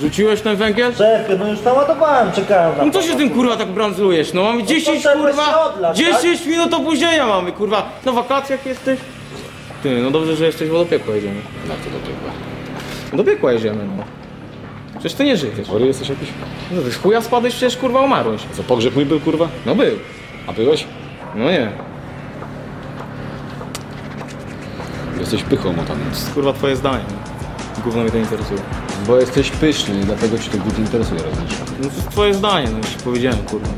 Rzuciłeś ten węgiel? Szefie, no już naładowałem, czekałem na No co się tym kurwa tak brandzlujesz? No mamy 10 poszedłeś się kurwa, odlać, 10 minut opóźnienia mamy kurwa. Na wakacjach jesteś? Ty, no dobrze, że jesteś w wodopiekła jedziemy. Jak to do piekła? No do piekła jedziemy, no. Przecież ty nie żyjesz. Chory jesteś jakiś? No ty z chuja spadłeś, przecież kurwa umarłeś. Co, pogrzeb mój był, kurwa? No był. A byłeś? No nie. Jesteś pychą o tam, więc... Kurwa twoje zdanie. Gówno mnie to interesuje. Bo jesteś pyszny dlatego ci to głupie interesuje, rozumiesz? No to jest twoje zdanie, no już ci powiedziałem kurwa.